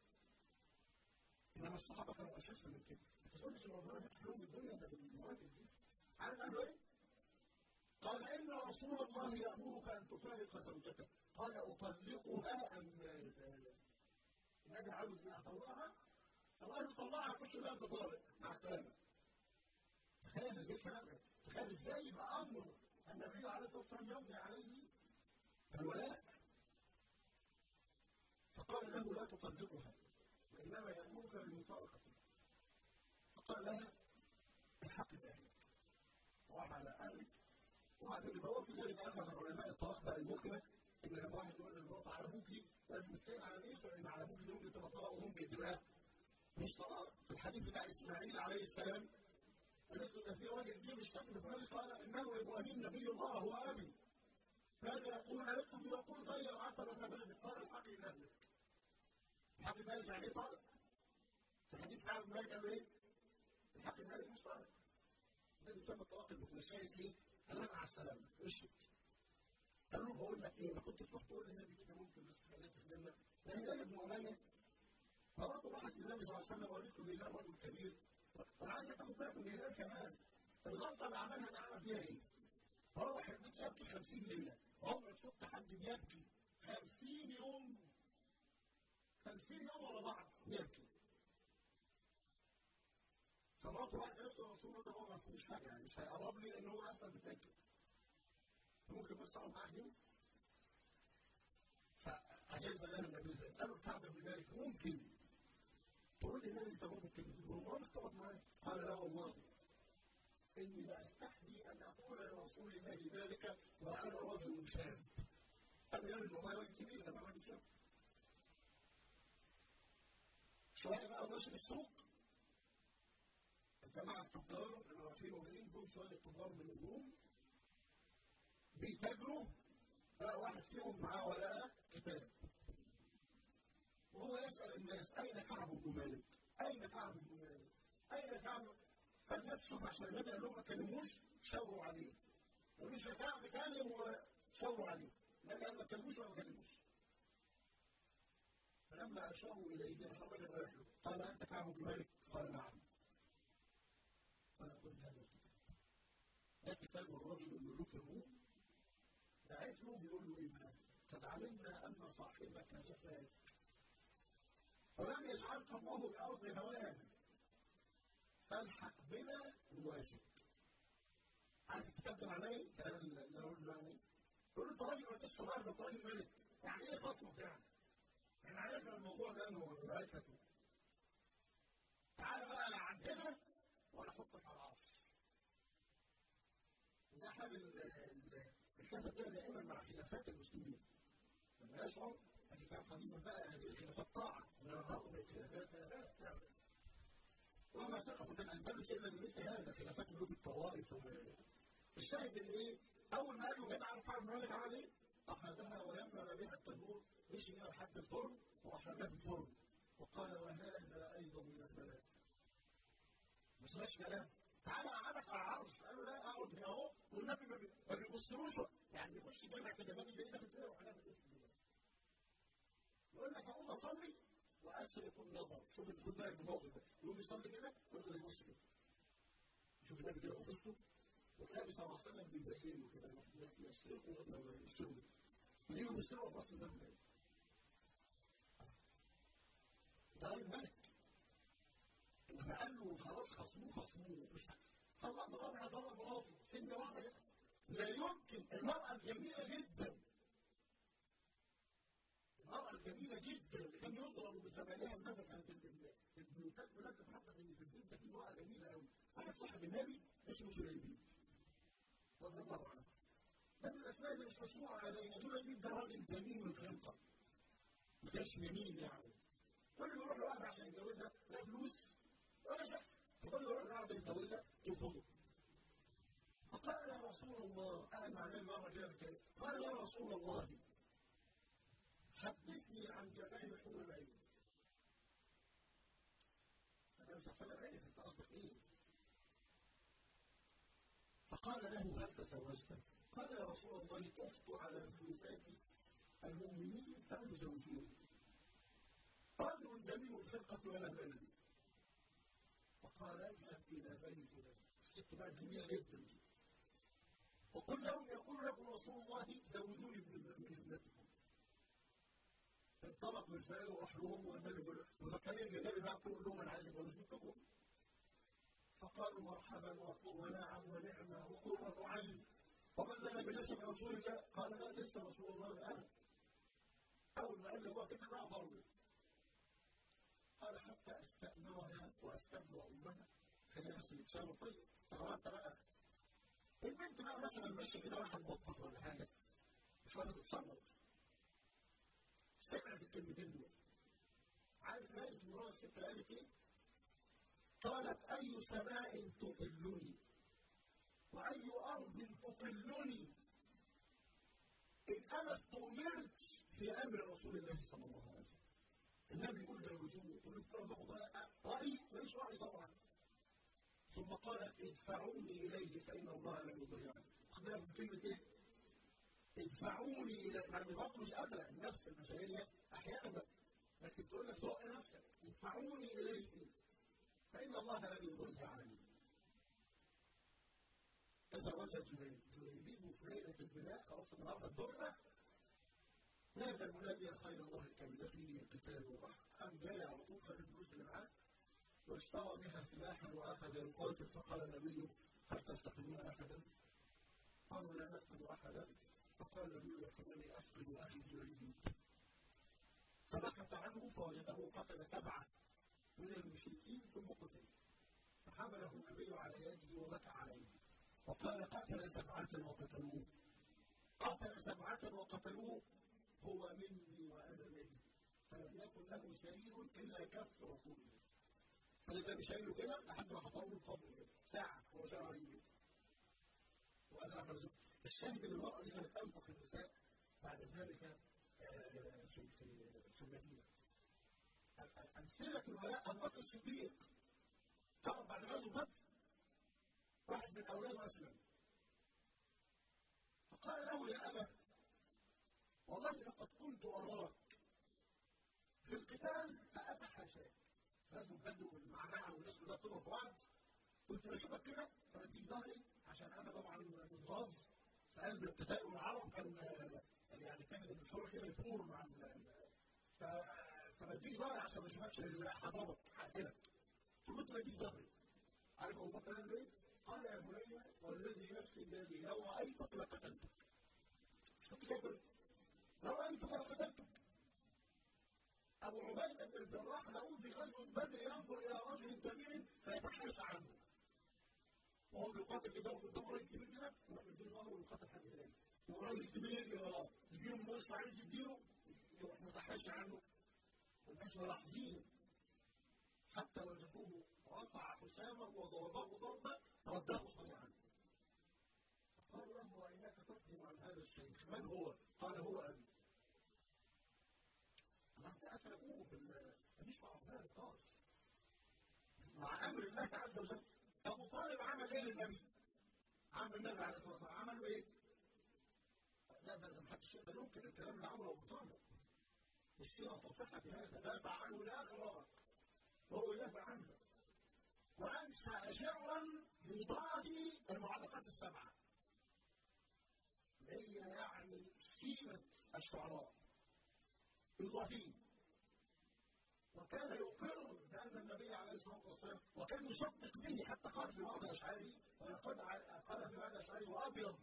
إنما الصحابة كانوا أشد من كده. ما تظنش ربنا فتح لهم الدنيا ده بالمواقف دي. عارف قالوا إيه؟ قال إن رسول الله يأمرك أن تفارق زوجتك. قال أطلقها ام النبي عاوز اطلقها؟ الله يطلعها يخش لها تطالق مع السلامة. تخيل إزاي الكلام ده؟ تخيل إزاي يبقى أمر النبي عليه الصلاة والسلام يمضي عليه الولاء فقال له لا تطلقها وانما يأمرك بالمفارقة. فقال لها الحق باهلك وراح على أهلك. وبعدين يبقى هو في ذلك اخذ علماء الطلاق بقى المكره إن لما واحد يقول للمرأة على ابوكي لازم تسال على إيه؟ لأن على ابوكي ممكن تبقى طلاق وممكن تبقى مش طلاق في الحديث بتاع إسماعيل عليه السلام. قالت له في راجل جه مشتكي فلان. قال إنه إبراهيم نبي الله هو ابي ماذا يقول؟ عليكم يقول غير عتبة بلدك قال الحق لاهلك الحق مالك يعني طارق في حديث كعب مالك قال له إيه؟ الحق مالك مش طارق ده بيسمى الطلاق المتمشية إيه؟ لها مع السلامة اشهد قال له بقول لك إيه؟ ما كنت تروح تقول للنبي كده ممكن بس خليك تخدمنا ده هلال ابن اميه مرات راحت للنبي صلى الله عليه وسلم وقالت له هلال رجل كبير. أنا عايز تاخد بالك من هلال كمان. الغلطة اللي عملها ده عمل فيها إيه؟ روح البيت يبكي 50 ليله عمرك شفت حد بيبكي 50 يوم 50 يوم ورا بعض بيبكي فمراته راحت قالت له يا رسول الله ده هو ما فيهوش حاجة يعني مش هيقرب لي لأن هو أصلا بيتاكد ممكن بس أقعد معاه يوم فعجز لها النبي زي قالوا كعب بن مالك ممكن. تقول لي النبي أنت ممكن كده والله تقعد معاه قال لا والله. إني لا أستحي أن أقول لرسول الله ذلك وأنا رجل شاب. قال لي انه ما راجل كبير أنا راجل شاب. شوية بقى في السوق الجماعة التجار اللي رايحين وجايين دول شوية تجار من الروم بيتاجروا بقى واحد فيهم معاه ورقة كتاب وهو يسأل الناس أين كعب بن مالك؟ أين كعب بن مالك؟ اين كعب؟ فالناس شوف عشان النبي قال لهم ما كلموش شاوروا عليه. ما قالوش يا كعب كلم وشاوروا عليه. النبي قال ما كلموش ولا ما كلموش. فلما اشاروا محمد رايح له قال أنت كعب بن مالك؟ قال نعم. قال خذ هذا الكتاب. ده كتاب الرجل الملوك الروم دعيت له بيقول له إيه قد علمنا أن صاحبك جفاك ولم يجعلك الله بأرض هوان فالحق بنا نوافق عارف الكتاب ده معناه إيه؟ الكلام اللي أنا قلته معناه إيه؟ يقول له انت راجل وانت الصغير ده راجل ملك يعني إيه خصمك يعني؟ إحنا عرفنا الموضوع ده إنه ملائكته تعالى بقى لعندنا وأنا احطك على العرش وده حال الكفه كده دائما مع خلافات المسلمين. لما يشعر ان كان قديما بقى. هذه الخلافات طاعه انما من الخلافات خلافات فعلا وما سقط من الأندلس إلا بمثل هذا خلافات ملوك الطوائف الشاهد إن إيه؟ أول ما قالوا جدع عارف حرب مالك عمل إيه؟ اخذها ويمر بها التنور مشي بها لحد الفرن واحرقها في الفرن وقال وهذا أيضا من البلاء. ما سمعش كلام؟ تعالى قعدك على العرش. قال له لا أقعد هنا أهو. والنبي ما بيبصلوش. يعني بيخش جامع كده النبي بيلاقي داخل كده وحاجات يقول لك أقوم أصلي واسرق النظر. شوف خد بالك بالموقف ده. يقوم يصلي كده ويفضل يبص كده شوف النبي كده له والنبي صلى الله عليه وسلم بيبين له كده يسرقوا ولا يسرقوا يجيبوا يسرقوا في راس الدم ده ده راجل ملك انما قال له خلاص خصموه خصموه. مش طلع ضربها ضرب راسه سن واحدة لا يمكن. المرأة الجميلة جدا. المرأة الجميلة جدا. اللي كان يضرب بجمالها المثل كانت البيوتات. كلها تتحدث إن في البيت ده في امرأة جميلة قوي واحد صاحب النبي اسمه جليبيب رضي الله عنه. ده من الأسماء اللي مش مسموعة علينا. جليبيب ده راجل جميل الخلقة. ما كانش جميل يعني. ما يروح لواحدة عشان يتجوزها لا فلوس ولا شك ما يروح لواحدة يتجوزها ترفضه فقال يا رسول الله قال معناه مرة كده قال يا رسول الله حدثني عن جمال حور العين. أنا مش هفهم العين أنت قصدك إيه؟ فقال له هل تزوجت؟ قال يا رسول الله طفت على بيوتات المؤمنين فهم زوجين رجل جميل الخلقة ولا بلد فقال اذهب إلى بني فلان. بقى جميلة جدا وقل لهم يقول لكم رسول الله زوجوني من ابنتكم انطلق بالفعل وراح لهم وذكرين للنبي بقى كل لهم أنا عايز اتجوز بنتكم فقالوا مرحبا ونعم ونعمه وقرة عين ومن لنا بنسب رسول الله؟ قال لا ليس رسول الله الآن. اول ما قال له كده بقى ضربه قال حتى استأمرها واستأمر امها خلينا بس الانسان الطيب طبعا انت بقى البنت بقى مثلا ماشيه كده رايحه المطبخ ولا حاجة؟ مش عارفه تتصرف سمعت الكلمتين دول. عارف مالك مرة الست قالت إيه؟ قالت أي سماء تظلني وأي أرض تقلني إن أنا استؤمرت في أمر رسول الله صلى الله عليه وسلم. النبي يقول ده لك أنا باخد رأيي ماليش رأي طبعا. ثم قالت ادفعوني إليه فإن الله لم يضيعني خدها بكلمة إيه؟ ادفعوني إلى يعني برضه مش قادرة النفس البشرية أحيانا لكن تقول لك زق نفسك ادفعوني إليه. فإن الله لم يضيعني تزوجت جليبيب في ليلة البناء خلاص النهارده الدرة نادى المنادي يا خير الله الكبير فيه قتال وبحر قام جاي على طول خد الفلوس معاه؟ واشترى بها سلاحا وأخذ يقاتل فقال النبي هل تفتقدون أحدا؟ قالوا لا نفقد أحدا. فقال النبي يحملني افقد أخي جليبيب فبحث عنه فوجده قتل سبعة من المشركين ثم قتل. فحمله النبي على يده وبكى عليه. وقال قتل سبعة وقتلوه. قتل سبعة وقتلوه. هو مني وأنا منه فلم يكن له سرير إلا كف رسول الله فالإمام شايله كده لحد ما حطوا له القبر. كده ساعة هو شايل عليه وأنا مرزوق الشاهد إن المرأة دي كانت أنفق النساء بعد ذلك في في في المدينة. أمثلة الولاء أبو بكر الصديق. طبعا بعد غزوة بدر واحد من أولاده أسلم. فقال له يا أبا والله لقد كنت أراك في القتال فأتحاشاك غزوة بدر والمعمعة والناس كلها بتضرب في بعض. كنت بشوفك كده فبديك ظهري عشان أنا طبعا متغاظ. في قلب القتال والعرب كان يعني كانت الحروب كده يثور مع فبديك ظهري عشان ما اشوفكش حضرتك هقتلك فكنت بديك ظهري عارف أبو بكر قال إيه؟ قال يا بني والذي نفسي بيدي لو رأيتك لقتلتك. كنت كده لو رايتك لقتلتك أبو عبيده بن الجراح له في غزوه بدر ينظر إلى رجل كبير فيتحاشى عنه. وهو بيقاتل كده قدام راجل كبير كده يروح يديله ظهره ويقاتل حد تاني والراجل الكبير يجري وراه يجيله النص عايز يديله يروح متحاشى عنه. والناس ملاحظين. حتى وجدوه رفع حسامه وضربه ضربة رده صريعا قال له وانك تقدم عن هذا الشيخ؟ من هو؟ قال هو أبي. مفيش معها نقاش مع أمر الله عز وجل. أبو طالب عمل إيه للنبي؟ عمل النبي عليه الصلاة والسلام. عملوا إيه؟ لا ما حدش يقدر ينكر الكلام اللي عمله أبو طالب. السيرة طفحه بهذا. دافع فعلوا لا غرار وهو يدافع عنه. وانشا شعرا يضاهي المعلقات السبعة. هي يعني سيرة الشعراء. يضاهيه وكان يقر بأن النبي عليه الصلاة والسلام وكان يصدق به حتى قال في بعض أشعاره ولقد قال في بعض أشعاره وأبيض.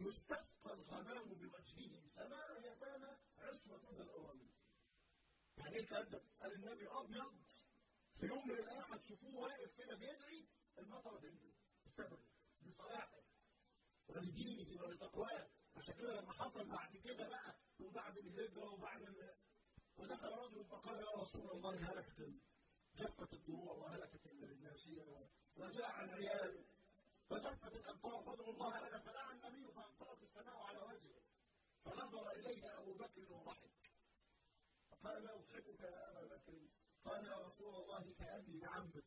يستسقى الغمام بوجهه فما يتامى عصمة من الأوامر يعني إيه الكلام ده؟ قال النبي أبيض. في يوم من الأيام هتشوفوه واقف كده بيدعي المطر تنزل بسببه بصلاحه ولدينه ولتقواه. عشان كده لما حصل بعد كده بقى وبعد الهجرة وبعد ودخل رجل فقال يا رسول الله هلكت. جفت الدروع وهلكت الماشية وجاع العيال فجفت الأمطار فادعوا الله لنا فدعا النبي فأمطرت السماء على وجهه فنظر إليه أبو بكر وضحك فقال ما أضحكك يا أبا بكر. قال يا رسول الله كأني بعمك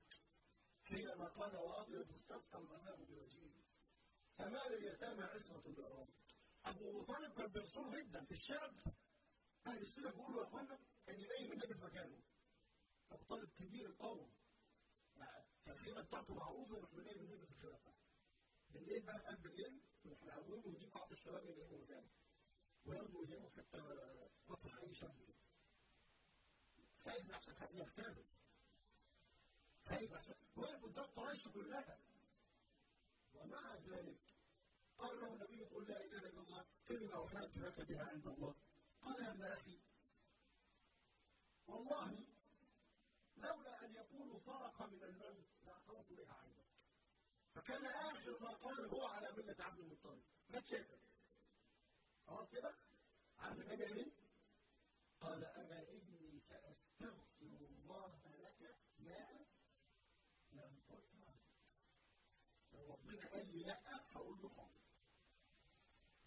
حينما قال وأبيض استسقى الغمام بوجهه. فما لليتامى عصمة الإعراب أبو طالب كان بينصره جدا في الشعب أهل السنة بيقولوا يا أخوانا كان يلاقي النبي في مكانه. أبو طالب كبير القوم فالخيمة بتاعته معروفة يروح يلاقي النبي في الخلافة. بالليل بقى في قلب الليل يروح يقومه ويجيب بعض الشباب يلاقوا مكانه وياخدوا ايديهم حتى مطرح أي شاب. خايف أحسن حد يغتابه خايف أحسن واقف قدام قريش كلها. ومع ذلك قال له النبي قل لا إله إلا الله. كلمة احاج لك بها عند الله. يا ابن أخي والله لولا أن يكون فرق من الموت لاعترضت بها عندك فكان آخر ما قال هو على ملة عبد المطلب. ما كافر خلاص كده؟ عارف النبي إيه؟ قال أما إني سأستغفر الله لك ما لم تطلع لو ربنا قال لي لا هقول له حاضر.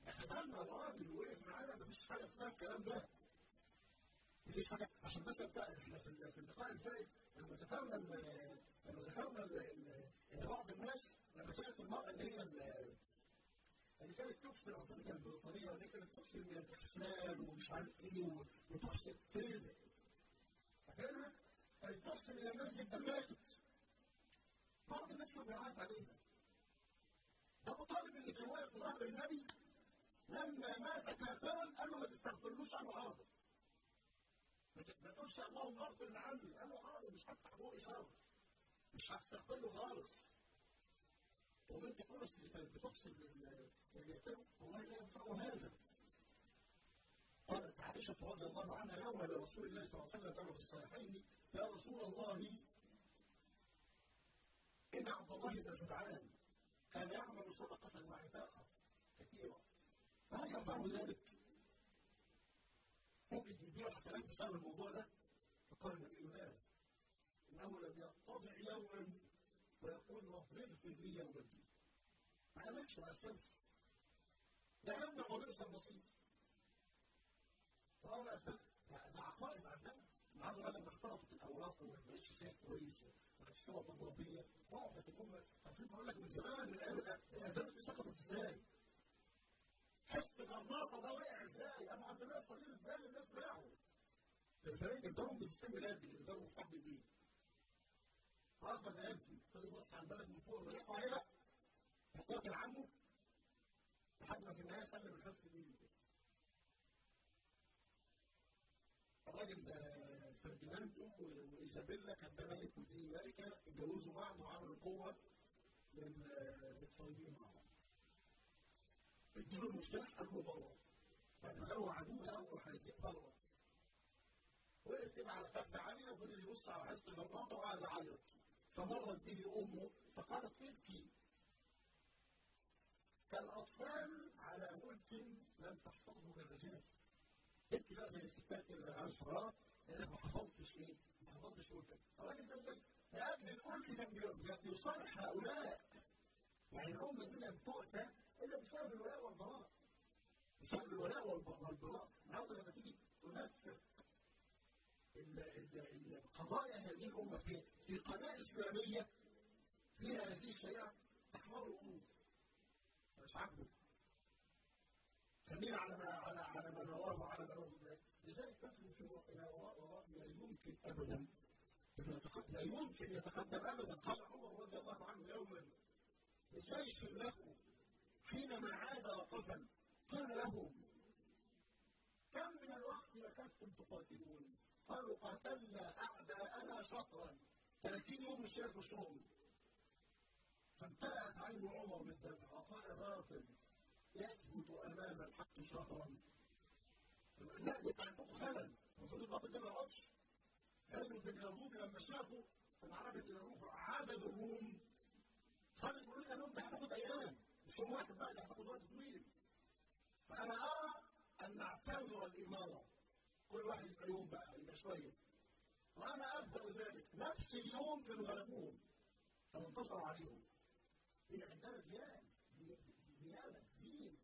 احتملنا الراجل وقف معانا مفيش حاجة اسمها الكلام ده مفيش حاجة. عشان بس إحنا في اللقاء الفائت لما ذكرنا لما ذكرنا إن بعض الناس لما كانت المرأة اللي هي اللي كانت تكثر اظن كانت بريطانيه اللي كانت تكثر من الاستحسان ومش عارف إيه وتحسن تريزا فكانت كانت تحسن إلى الناس جدا ماتت. بعض الناس كانوا بيعرف عليها. أبو طالب اللي كان في ظهر النبي لما مات كافرا قال له ما تستغفرلوش عنه حاضر ما تقولش اللهم اغفر لعمي قال له حاضر مش هفتح بوقي خالص مش هستغفر له خالص وبنت فرس اللي كانت بتفصل اليتيم والله لا ينفعه هذا قالت عائشة رضي الله عنها يوم لرسول الله صلى الله عليه وسلم في الصحيحين يا رسول الله إن عبد الله بن جدعان كان يعمل صدقة كثيرة فهل ينفعه ذلك؟ ممكن يدير حسنات بسبب الموضوع ده؟ فقال النبي لا. إنه لم يضطجع يوما ويقول رب اغفر لي يوم الدين. ما قالكش ما أسلمش ده يمنع وليس البسيط ما أسلمش ده عقائد عندنا النهارده بدل ما اختلطت الأوراق وما بقتش شايف كويس والصورة التربويه ضعفت الامه عارفين بقول لك من زمان من أيام الاذان في سقطت إزاي؟ حزب غرناطه ده وقع إزاي؟ أنا عبد الله صغير بال الناس باعوا الفريق ادارهم بسيستم بلادي ادارهم مفتاح جديد رافض يبكي فضل يبص على البلد من فوق ويقع عليه بقى كان عمه لحد ما في النهاية سلم الحزب ليه الراجل فرديناندو وإيزابيلا كان ده ملك ودي ملكه اتجوزوا بعض وعملوا قوة للصليبيين مع بعض. ادوا له المفتاح قال له بره. بعد ما قالوا عدو لا اول حاجة بره. وقف كده على خد عاليه وفضل يبص على حزب الغرناطه وقعد يعيط. فمرت به أمه فقالت ابكي. كالأطفال على ملك لم تحفظه الرجال. انت بقى زي الستات كده زي العيال الصغيرة لانك ما حفظتش إيه؟ ما حفظتش ملكك. الراجل ده؟ لأن الملك كان بيصالح هؤلاء. يعني الأمة دي لم تؤتى الا بسبب الولاء والبراء. بسبب الولاء والبراء. النهارده لما تيجي تنفق قضايا هذه الأمة في في قناة إسلامية فيها هذه الشريعة تحمر الأمور. مش عاجبه. خلينا على ما على على ما نراه وعلى ما نراه لذلك تدخل في وراء وراء لا يمكن ابدا لا يمكن يتقدم ابدا قال عمر رضي الله عنه يوما لجيش له حينما عاد وقفا قال لهم كنتم تقاتلون؟ قالوا قاتلنا أعداءنا شهرا 30 يوم مش شايف فامتلأت عين عمر بالدمع وقال باطل يثبت أمام الحق شهرا لا دي عندكم خلل المفروض الباطل ده ما يقعدش غزوة اليرموك لما شافوا في معركة اليرموك عدد الروم خالد بن قال لهم ده هتاخد أيام. مش يوم واحد بقى ده هتاخد وقت طويل فأنا أرى أن نعتبر الإمارة كل واحد يبقى يوم بقى يبقى شوية وأنا أبدأ ذلك نفس اليوم كانوا غلبوهم كانوا انتصروا عليهم هي عندنا ديانة ديانة دين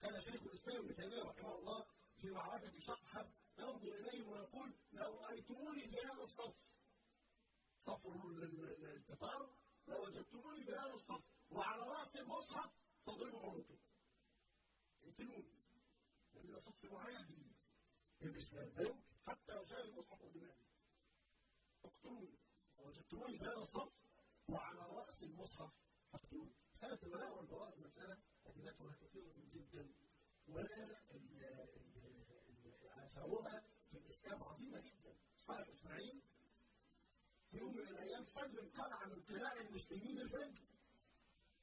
كان شيخ الإسلام ابن تيمية رحمه الله في معركة شقحب ينظر إليهم ويقول لو رأيتموني في هذا الصف صف القطار لو وجدتموني في هذا الصف. وعلى رأس المصحف فاضربوا عنقي اقتلوني لأن ده صف معين في الإسلام حتى لو شاء المصحف قدامي اقتلوني وجدتموني هذا الصف وعلى رأس المصحف فاقتلوني مسألة الولاء والبراء مسألة أدلتها كثيرة جدا. ولا آثارها في الإسلام عظيمة جدا. صاحب إسماعيل في يوم من الأيام سلم قلعة من قلاع المسلمين الفجر.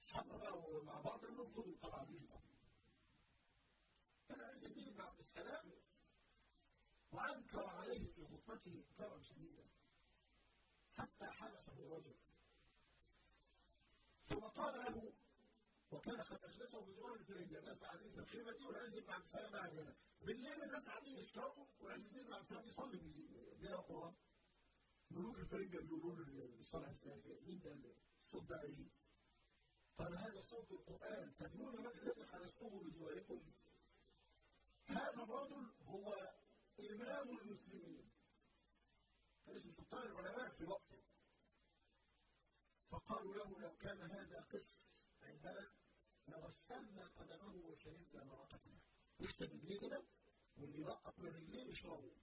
أصحابنا بقى مع بعض إنهم خدوا القلعة دي كان عز الدين بن عبد السلام وأنكر عليه في خطبته إنكارا شديدا حتى حبسه رجل ثم قال له وكان قد اجلسه بجوار الفرنجة الناس قاعدين في الخيمه دي والعز بن عبد السلام قاعد هنا بالليل الناس قاعدين يشتغلوا والعز بن عبد السلام يصلي بيقرا القران ملوك الفرنجة بيقولوا له الصلاه الاسلاميه مين ده الصوت ده إيه؟ قال هذا صوت القرآن. تدرون من الذي حدثته بجواركم؟ هذا الرجل هو إمام المسلمين. كان اسمه سلطان العلماء في وقته. فقالوا له لو كان هذا قس عندنا لغسلنا قدمه وشربنا مرقتنا يكسب رجليه كده؟ واللي يلقط من رجليه يشربه.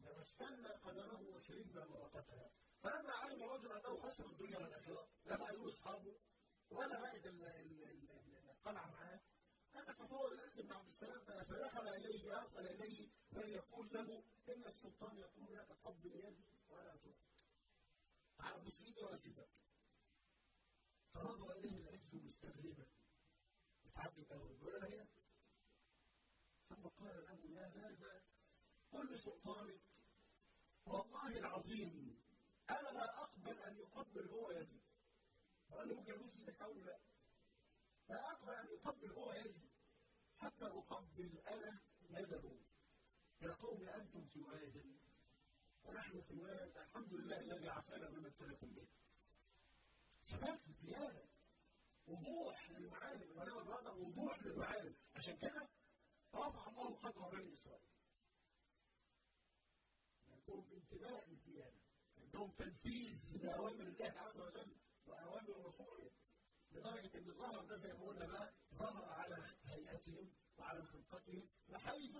لغسلنا قدمه وشربنا مرقتها فلما علم الرجل أنه خسر الدنيا والآخرة لا بقى يقول أصحابه ولا بقت القلعه معاه هذا العز بن عبد السلام فدخل إليه ارسل إليه من يقول له إن السلطان يقول لك قبل يدي ولا تعال بص ايدي ولا سيبك فنظر اليه العز مستغربا متعجب قوي يقول أنا هنا ثم قال له يا هذا قل لسلطانك والله العظيم أنا لا أقبل أن يقبل هو يدي وقال له يبوس إيدك أو لا لا أقبل أن يقبل هو يدي حتى أقبل أنا يده. يا قوم أنتم في واد ونحن في واد الحمد لله الذي عافانا مما ابتلاكم به. ثبات الديانه وضوح للمعالم. ولو الرادة وضوح للمعالم. عشان كده رفع الله قدر بني إسرائيل. عندهم انتباه للديانه عندهم تنفيذ لاوامر الله عز وجل وأوامر رسوله لدرجة إن ظهر ده زي ما قلنا بقى ظهر على هيئتهم وعلى خلقتهم بحيث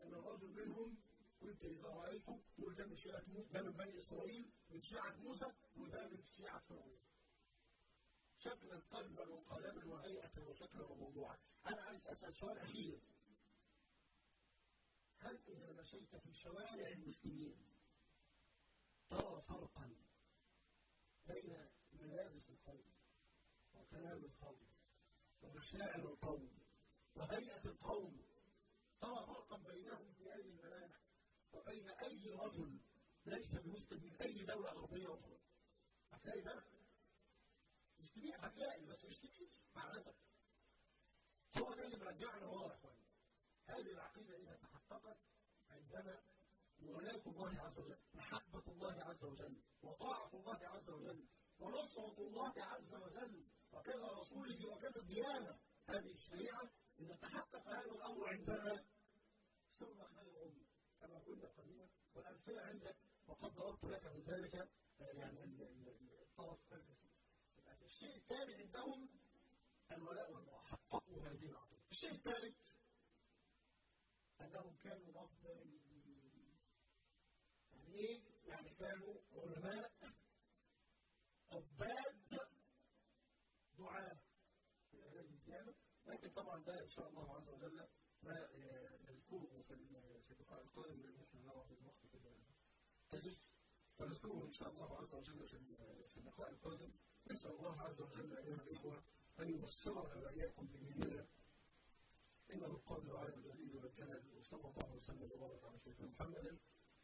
إن الرجل منهم وانت إذا رأيته تقول ده من شيعة ده من بني إسرائيل من شيعة موسى وده من شيعة فرعون. شكلا قلبا وقالبا وهيئة وشكلا وموضوعا. أنا عايز أسأل سؤال أخير. هل إذا مشيت في شوارع المسلمين فرقا بين ملابس القوم وكلام القوم ومشاعر القوم وهيئة القوم. ترى فرقا بينهم في هذه الملامح وبين أي رجل ليس بمسلم من أي دولة غربية أخرى. هتلاقي فرق. مش كبير هتلاقي بس مش كبير مع الأسف. هو ده اللي مرجعنا ورا يا هذه العقيدة إذا تحققت عندنا ولاية الله عز وجل محبة الله عز وجل وطاعة الله عز وجل ونصرة الله عز وجل. وكذا رسوله وكذا الديانة هذه الشريعة إذا تحقق هذا الأمر عندنا. ثم خير أمة كما قلنا قديما والأمثلة عندك وقد ضربت لك بذلك يعني الطرف الشيء الثاني عندهم الولاء والبراء حققوا هذه العقيدة. الشيء الثالث أنهم كانوا ربانيين إيه؟ يعني كانوا علماء عباد الديانة لكن طبعا ده إن شاء الله عز وجل ما نذكره في اللقاء القادم لأن إحنا نعرف الوقت كده تزف. فنذكره إن شاء الله عز وجل في في اللقاء القادم. نسأل الله عز وجل أيها الإخوة أن يبصرنا وإياكم بديننا إنه القادر على الجليل والجلال وصلى الله وسلم وبارك على سيدنا محمد.